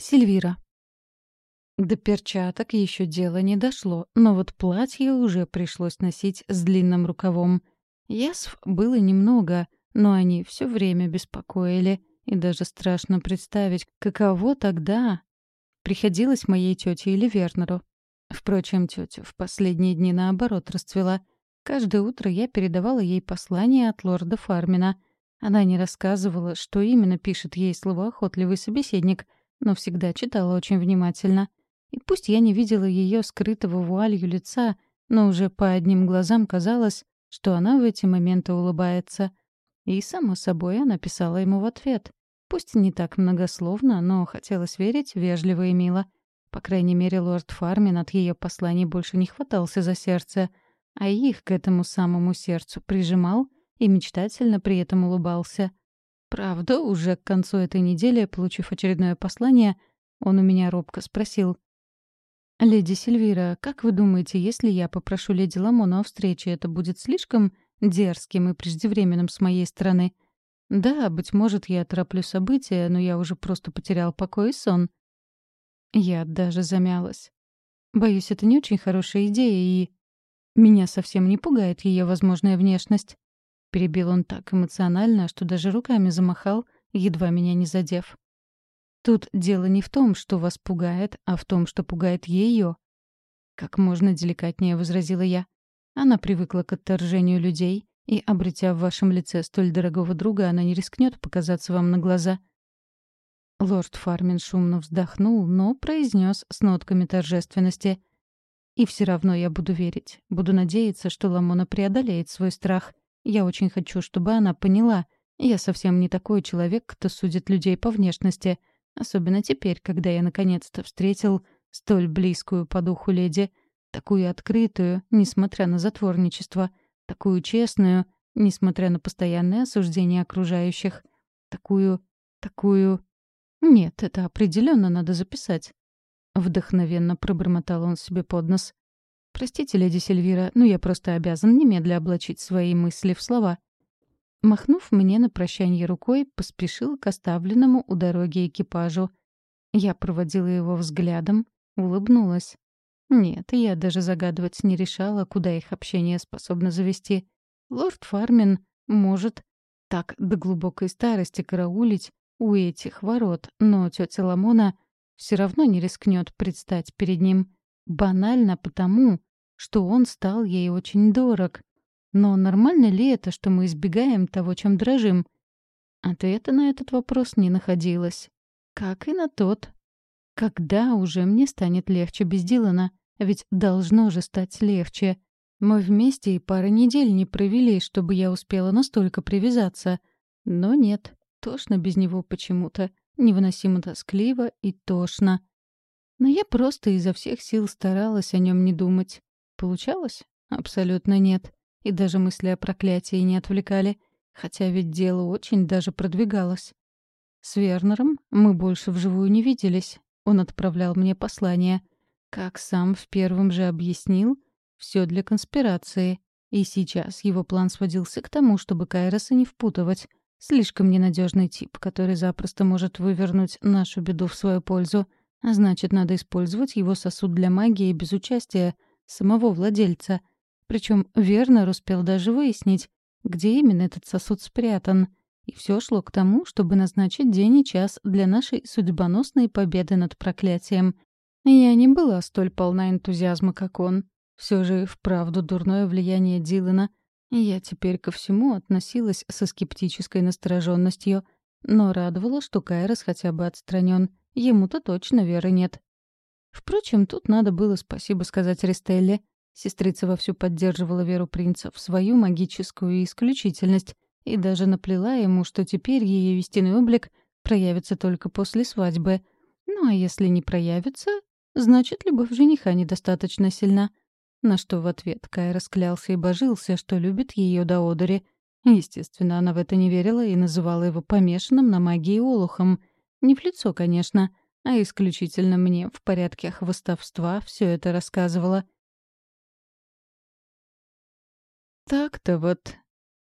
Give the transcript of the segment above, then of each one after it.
Сильвира. До перчаток еще дело не дошло, но вот платье уже пришлось носить с длинным рукавом. Язв было немного, но они все время беспокоили, и даже страшно представить, каково тогда приходилось моей тете или Вернеру. Впрочем, тетя в последние дни наоборот расцвела. Каждое утро я передавала ей послание от лорда Фармина. Она не рассказывала, что именно пишет ей словоохотливый собеседник — но всегда читала очень внимательно. И пусть я не видела ее скрытого вуалью лица, но уже по одним глазам казалось, что она в эти моменты улыбается. И, само собой, она писала ему в ответ. Пусть не так многословно, но хотелось верить вежливо и мило. По крайней мере, лорд Фармин от ее посланий больше не хватался за сердце, а их к этому самому сердцу прижимал и мечтательно при этом улыбался. Правда, уже к концу этой недели, получив очередное послание, он у меня робко спросил. «Леди Сильвира, как вы думаете, если я попрошу леди Ламону о встрече, это будет слишком дерзким и преждевременным с моей стороны?» «Да, быть может, я тороплю события, но я уже просто потерял покой и сон». Я даже замялась. Боюсь, это не очень хорошая идея, и... Меня совсем не пугает ее возможная внешность. Перебил он так эмоционально, что даже руками замахал, едва меня не задев. Тут дело не в том, что вас пугает, а в том, что пугает ее. Как можно деликатнее возразила я. Она привыкла к отторжению людей, и, обретя в вашем лице столь дорогого друга, она не рискнет показаться вам на глаза. Лорд Фармин шумно вздохнул, но произнес с нотками торжественности. «И все равно я буду верить, буду надеяться, что Ламона преодолеет свой страх. Я очень хочу, чтобы она поняла. Я совсем не такой человек, кто судит людей по внешности. Особенно теперь, когда я наконец-то встретил столь близкую по духу леди. Такую открытую, несмотря на затворничество. Такую честную, несмотря на постоянное осуждение окружающих. Такую... такую... Нет, это определенно надо записать. Вдохновенно пробормотал он себе под нос. «Простите, леди Сильвира, но я просто обязан немедля облачить свои мысли в слова». Махнув мне на прощание рукой, поспешил к оставленному у дороги экипажу. Я проводила его взглядом, улыбнулась. Нет, я даже загадывать не решала, куда их общение способно завести. Лорд Фармин может так до глубокой старости караулить у этих ворот, но тетя Ламона все равно не рискнет предстать перед ним. Банально потому, что он стал ей очень дорог. Но нормально ли это, что мы избегаем того, чем дрожим? Ответа на этот вопрос не находилось. Как и на тот. Когда уже мне станет легче без Дилана? Ведь должно же стать легче. Мы вместе и пары недель не провели, чтобы я успела настолько привязаться. Но нет, тошно без него почему-то. Невыносимо тоскливо и тошно. Но я просто изо всех сил старалась о нем не думать. Получалось? Абсолютно нет. И даже мысли о проклятии не отвлекали. Хотя ведь дело очень даже продвигалось. С Вернером мы больше вживую не виделись. Он отправлял мне послание. Как сам в первом же объяснил, все для конспирации. И сейчас его план сводился к тому, чтобы Кайроса не впутывать. Слишком ненадежный тип, который запросто может вывернуть нашу беду в свою пользу — а значит, надо использовать его сосуд для магии без участия самого владельца. Причем Вернер успел даже выяснить, где именно этот сосуд спрятан. И все шло к тому, чтобы назначить день и час для нашей судьбоносной победы над проклятием. Я не была столь полна энтузиазма, как он. Все же вправду дурное влияние Дилана. Я теперь ко всему относилась со скептической настороженностью, но радовало, что Кайрос хотя бы отстранен. Ему-то точно веры нет. Впрочем, тут надо было спасибо сказать Ристелле. Сестрица вовсю поддерживала веру принца в свою магическую исключительность и даже наплела ему, что теперь ее истинный облик проявится только после свадьбы. Ну а если не проявится, значит, любовь жениха недостаточно сильна. На что в ответ Кай расклялся и божился, что любит ее до одури. Естественно, она в это не верила и называла его помешанным на магии Олухом — не в лицо, конечно, а исключительно мне в порядке хвостовства все это рассказывала. «Так-то вот...»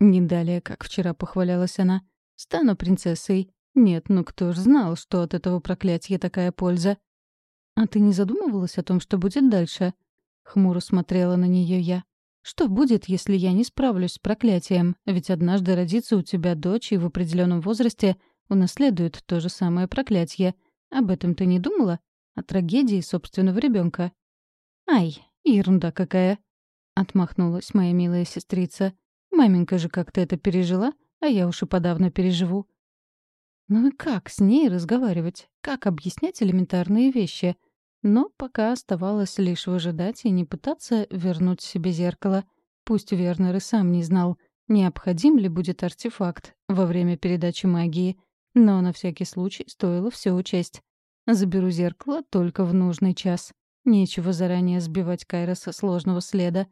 Не далее, как вчера похвалялась она. «Стану принцессой. Нет, ну кто ж знал, что от этого проклятия такая польза? А ты не задумывалась о том, что будет дальше? Хмуро смотрела на нее я. Что будет, если я не справлюсь с проклятием? Ведь однажды родится у тебя дочь, и в определенном возрасте унаследует то же самое проклятие. Об этом ты не думала? О трагедии собственного ребенка? Ай, ерунда какая! Отмахнулась моя милая сестрица. Маменька же как-то это пережила, а я уж и подавно переживу. Ну и как с ней разговаривать? Как объяснять элементарные вещи? Но пока оставалось лишь выжидать и не пытаться вернуть себе зеркало. Пусть Вернер и сам не знал, необходим ли будет артефакт во время передачи магии, но на всякий случай стоило все учесть. Заберу зеркало только в нужный час. Нечего заранее сбивать Кайра со сложного следа.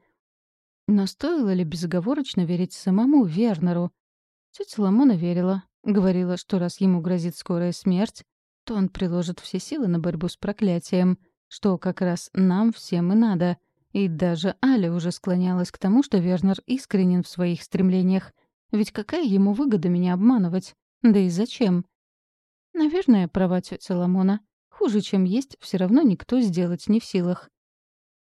Но стоило ли безоговорочно верить самому Вернеру? Тетя Ламона верила. Говорила, что раз ему грозит скорая смерть, то он приложит все силы на борьбу с проклятием, что как раз нам всем и надо. И даже Аля уже склонялась к тому, что Вернер искренен в своих стремлениях. Ведь какая ему выгода меня обманывать? Да и зачем? Наверное, права тетя Ламона. Хуже, чем есть, все равно никто сделать не в силах.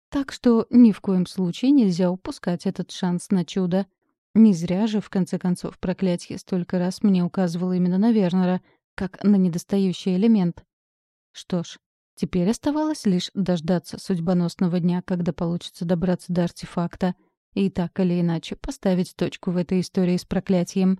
Так что ни в коем случае нельзя упускать этот шанс на чудо. Не зря же, в конце концов, проклятие столько раз мне указывало именно на Вернера, как на недостающий элемент. Что ж, теперь оставалось лишь дождаться судьбоносного дня, когда получится добраться до артефакта, и так или иначе поставить точку в этой истории с проклятием.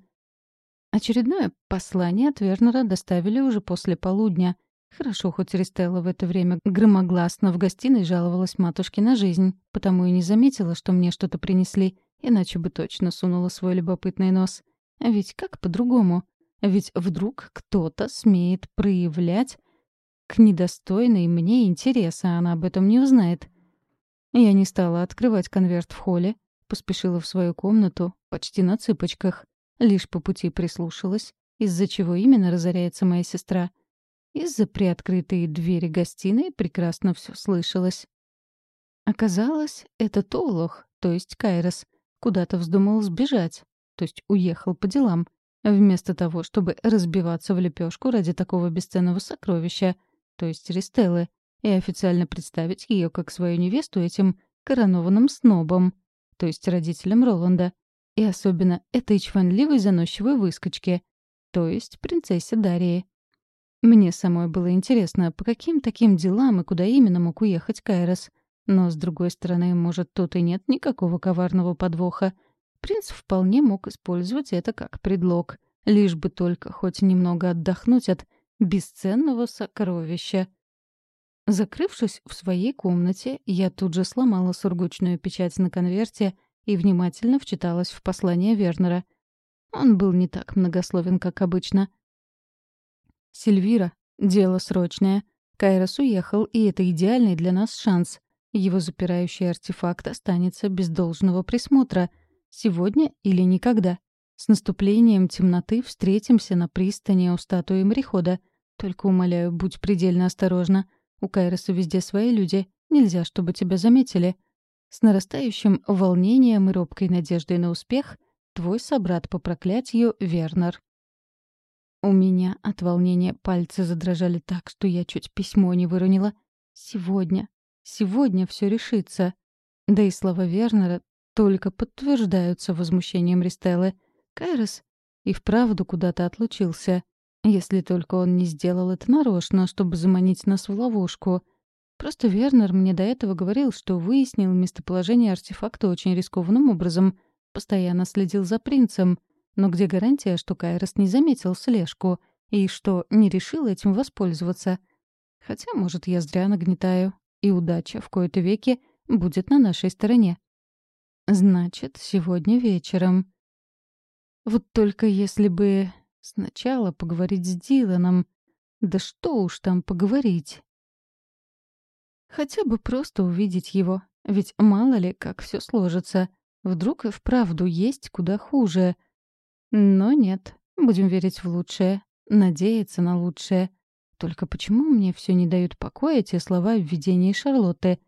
Очередное послание от Вернера доставили уже после полудня. Хорошо, хоть Ристелла в это время громогласно в гостиной жаловалась матушке на жизнь, потому и не заметила, что мне что-то принесли, иначе бы точно сунула свой любопытный нос. А ведь как по-другому? Ведь вдруг кто-то смеет проявлять к недостойной мне интереса, а она об этом не узнает. Я не стала открывать конверт в холле, поспешила в свою комнату, почти на цыпочках. Лишь по пути прислушалась, из-за чего именно разоряется моя сестра. Из-за приоткрытой двери гостиной прекрасно все слышалось. Оказалось, это Толох, то есть Кайрос, куда-то вздумал сбежать, то есть уехал по делам, вместо того, чтобы разбиваться в лепешку ради такого бесценного сокровища, то есть Ристеллы, и официально представить ее как свою невесту этим коронованным снобом, то есть родителям Роланда. И особенно этой чванливой заносчивой выскочке, то есть принцессе Дарии. Мне самой было интересно, по каким таким делам и куда именно мог уехать Кайрос. Но, с другой стороны, может, тут и нет никакого коварного подвоха. Принц вполне мог использовать это как предлог, лишь бы только хоть немного отдохнуть от бесценного сокровища. Закрывшись в своей комнате, я тут же сломала сургучную печать на конверте и внимательно вчиталась в послание Вернера. Он был не так многословен, как обычно. «Сильвира, дело срочное. Кайрос уехал, и это идеальный для нас шанс. Его запирающий артефакт останется без должного присмотра. Сегодня или никогда. С наступлением темноты встретимся на пристани у статуи морехода. Только, умоляю, будь предельно осторожна. У Кайроса везде свои люди. Нельзя, чтобы тебя заметили. С нарастающим волнением и робкой надеждой на успех твой собрат по проклятию Вернер. У меня от волнения пальцы задрожали так, что я чуть письмо не выронила. Сегодня, сегодня все решится. Да и слова Вернера только подтверждаются возмущением Ристеллы. Кайрос и вправду куда-то отлучился. Если только он не сделал это нарочно, чтобы заманить нас в ловушку — Просто Вернер мне до этого говорил, что выяснил местоположение артефакта очень рискованным образом, постоянно следил за принцем. Но где гарантия, что Кайрос не заметил слежку и что не решил этим воспользоваться? Хотя, может, я зря нагнетаю, и удача в кои-то веки будет на нашей стороне. Значит, сегодня вечером. Вот только если бы сначала поговорить с Диланом. Да что уж там поговорить. Хотя бы просто увидеть его. Ведь мало ли, как все сложится. Вдруг и вправду есть куда хуже. Но нет, будем верить в лучшее, надеяться на лучшее. Только почему мне все не дают покоя те слова в видении Шарлотты?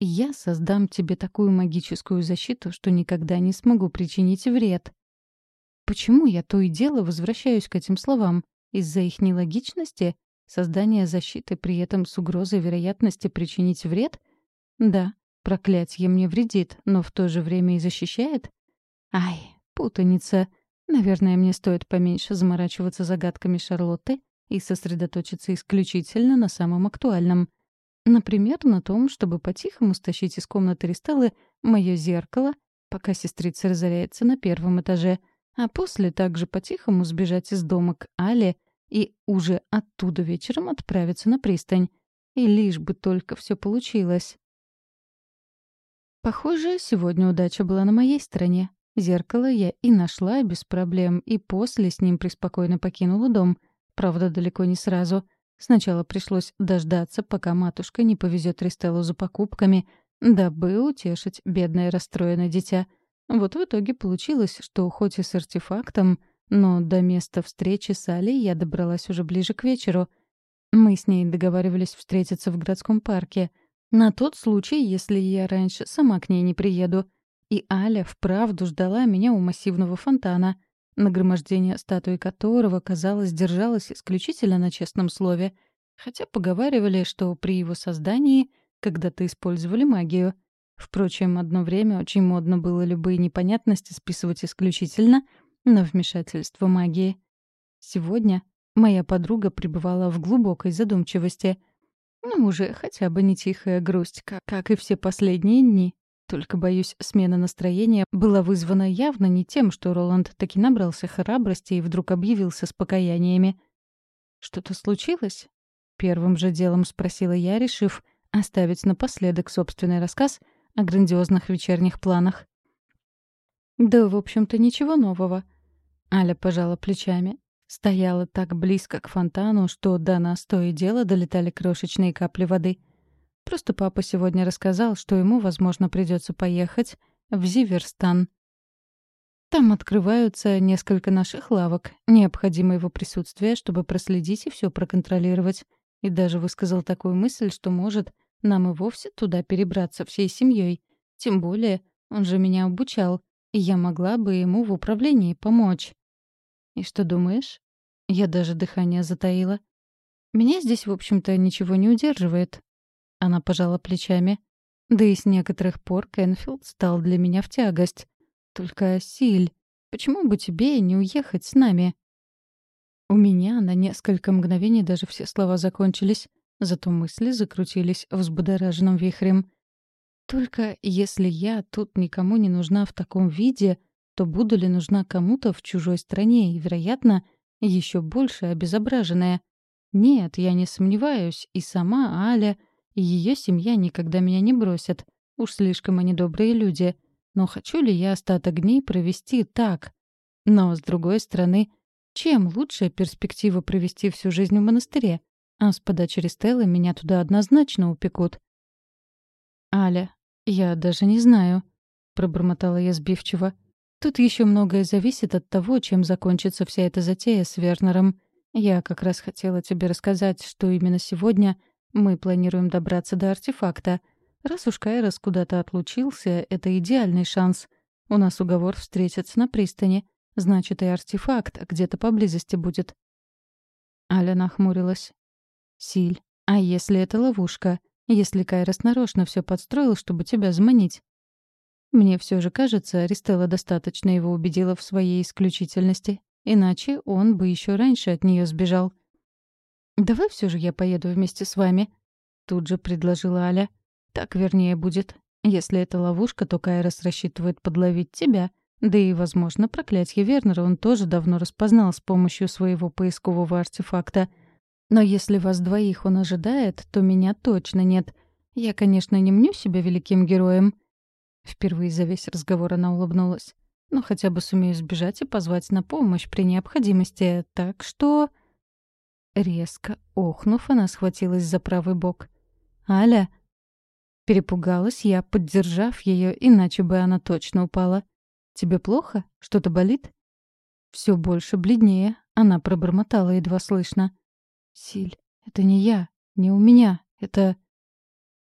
«Я создам тебе такую магическую защиту, что никогда не смогу причинить вред». Почему я то и дело возвращаюсь к этим словам? Из-за их нелогичности? Создание защиты при этом с угрозой вероятности причинить вред? Да, проклятие мне вредит, но в то же время и защищает? Ай, путаница. Наверное, мне стоит поменьше заморачиваться загадками Шарлотты и сосредоточиться исключительно на самом актуальном. Например, на том, чтобы по-тихому стащить из комнаты Ристеллы мое зеркало, пока сестрица разоряется на первом этаже, а после также по-тихому сбежать из дома к Але и уже оттуда вечером отправиться на пристань. И лишь бы только все получилось. Похоже, сегодня удача была на моей стороне. Зеркало я и нашла без проблем, и после с ним преспокойно покинула дом. Правда, далеко не сразу. Сначала пришлось дождаться, пока матушка не повезет Ристеллу за покупками, дабы утешить бедное расстроенное дитя. Вот в итоге получилось, что хоть и с артефактом, но до места встречи с Алей я добралась уже ближе к вечеру. Мы с ней договаривались встретиться в городском парке. На тот случай, если я раньше сама к ней не приеду. И Аля вправду ждала меня у массивного фонтана, нагромождение статуи которого, казалось, держалось исключительно на честном слове. Хотя поговаривали, что при его создании когда-то использовали магию. Впрочем, одно время очень модно было любые непонятности списывать исключительно на вмешательство магии. Сегодня моя подруга пребывала в глубокой задумчивости. Ну, уже хотя бы не тихая грусть, как, как и все последние дни. Только, боюсь, смена настроения была вызвана явно не тем, что Роланд таки набрался храбрости и вдруг объявился с покаяниями. «Что-то случилось?» Первым же делом спросила я, решив оставить напоследок собственный рассказ о грандиозных вечерних планах. «Да, в общем-то, ничего нового». Аля пожала плечами. Стояла так близко к фонтану, что до нас то и дело долетали крошечные капли воды — Просто папа сегодня рассказал, что ему, возможно, придется поехать в Зиверстан. Там открываются несколько наших лавок. Необходимо его присутствие, чтобы проследить и все проконтролировать. И даже высказал такую мысль, что может нам и вовсе туда перебраться всей семьей. Тем более, он же меня обучал, я могла бы ему в управлении помочь. И что думаешь? Я даже дыхание затаила. Меня здесь, в общем-то, ничего не удерживает. Она пожала плечами. Да и с некоторых пор Кенфилд стал для меня в тягость. Только Силь, почему бы тебе не уехать с нами? У меня на несколько мгновений даже все слова закончились, зато мысли закрутились взбудораженным вихрем. Только если я тут никому не нужна в таком виде, то буду ли нужна кому-то в чужой стране и, вероятно, еще больше обезображенная? Нет, я не сомневаюсь, и сама Аля — и ее семья никогда меня не бросят. Уж слишком они добрые люди. Но хочу ли я остаток дней провести так? Но, с другой стороны, чем лучшая перспектива провести всю жизнь в монастыре? А с подачи Стеллы меня туда однозначно упекут. «Аля, я даже не знаю», — пробормотала я сбивчиво. «Тут еще многое зависит от того, чем закончится вся эта затея с Вернером. Я как раз хотела тебе рассказать, что именно сегодня мы планируем добраться до артефакта. Раз уж Кайрос куда-то отлучился, это идеальный шанс. У нас уговор встретиться на пристани. Значит, и артефакт где-то поблизости будет. Аля нахмурилась. «Силь, а если это ловушка? Если Кайрос нарочно все подстроил, чтобы тебя заманить?» Мне все же кажется, Аристелла достаточно его убедила в своей исключительности. Иначе он бы еще раньше от нее сбежал. «Давай все же я поеду вместе с вами», — тут же предложила Аля. «Так вернее будет. Если это ловушка, то Кайрос рассчитывает подловить тебя. Да и, возможно, проклятие Вернера он тоже давно распознал с помощью своего поискового артефакта. Но если вас двоих он ожидает, то меня точно нет. Я, конечно, не мню себя великим героем». Впервые за весь разговор она улыбнулась. «Но хотя бы сумею сбежать и позвать на помощь при необходимости. Так что...» Резко охнув, она схватилась за правый бок. «Аля!» Перепугалась я, поддержав ее, иначе бы она точно упала. «Тебе плохо? Что-то болит?» Все больше бледнее, она пробормотала едва слышно. «Силь, это не я, не у меня, это...»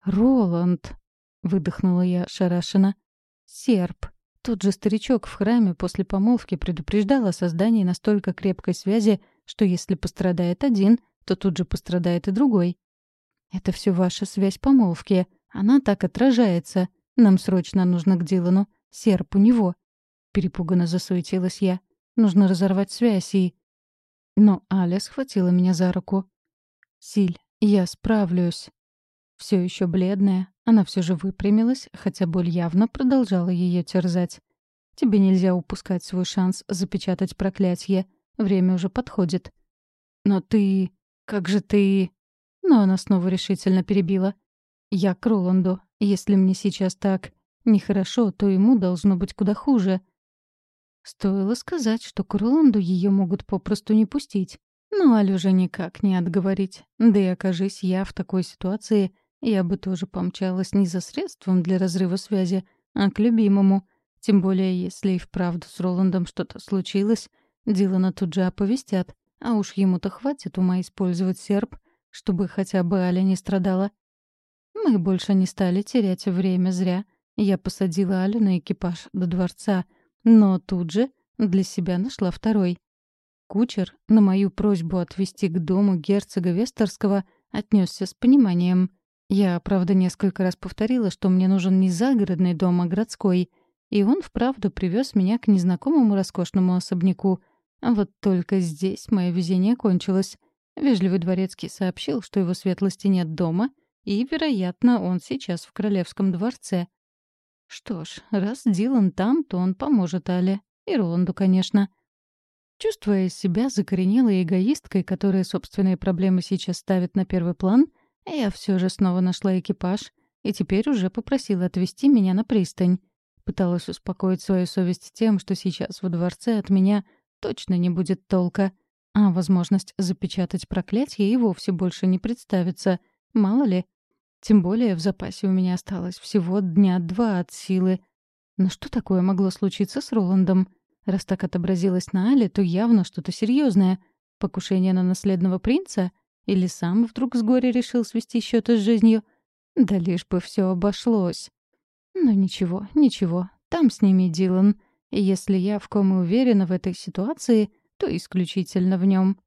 «Роланд!» — выдохнула я шарашенно. «Серп!» Тот же старичок в храме после помолвки предупреждал о создании настолько крепкой связи что если пострадает один, то тут же пострадает и другой. Это все ваша связь помолвки. Она так отражается. Нам срочно нужно к Дилану. Серп у него. Перепуганно засуетилась я. Нужно разорвать связь и... Но Аля схватила меня за руку. «Силь, я справлюсь». Все еще бледная, она все же выпрямилась, хотя боль явно продолжала ее терзать. «Тебе нельзя упускать свой шанс запечатать проклятие. Время уже подходит». «Но ты... Как же ты...» Но она снова решительно перебила. «Я к Роланду. Если мне сейчас так нехорошо, то ему должно быть куда хуже». Стоило сказать, что к Роланду ее могут попросту не пустить. Но Алю же никак не отговорить. Да и окажись я в такой ситуации, я бы тоже помчалась не за средством для разрыва связи, а к любимому. Тем более, если и вправду с Роландом что-то случилось, Дилана тут же оповестят. А уж ему-то хватит ума использовать серп, чтобы хотя бы Аля не страдала. Мы больше не стали терять время зря. Я посадила Алю на экипаж до дворца, но тут же для себя нашла второй. Кучер на мою просьбу отвезти к дому герцога Вестерского отнесся с пониманием. Я, правда, несколько раз повторила, что мне нужен не загородный дом, а городской, и он вправду привез меня к незнакомому роскошному особняку — вот только здесь мое везение кончилось. Вежливый дворецкий сообщил, что его светлости нет дома, и, вероятно, он сейчас в королевском дворце. Что ж, раз Дилан там, то он поможет Але. И Роланду, конечно. Чувствуя себя закоренелой эгоисткой, которая собственные проблемы сейчас ставит на первый план, я все же снова нашла экипаж и теперь уже попросила отвезти меня на пристань. Пыталась успокоить свою совесть тем, что сейчас во дворце от меня точно не будет толка. А возможность запечатать проклятие и вовсе больше не представится. Мало ли. Тем более в запасе у меня осталось всего дня два от силы. Но что такое могло случиться с Роландом? Раз так отобразилось на Але, то явно что-то серьезное. Покушение на наследного принца? Или сам вдруг с горя решил свести счеты с жизнью? Да лишь бы все обошлось. Но ничего, ничего. Там с ними Дилан. И если я в ком и уверена в этой ситуации, то исключительно в нем.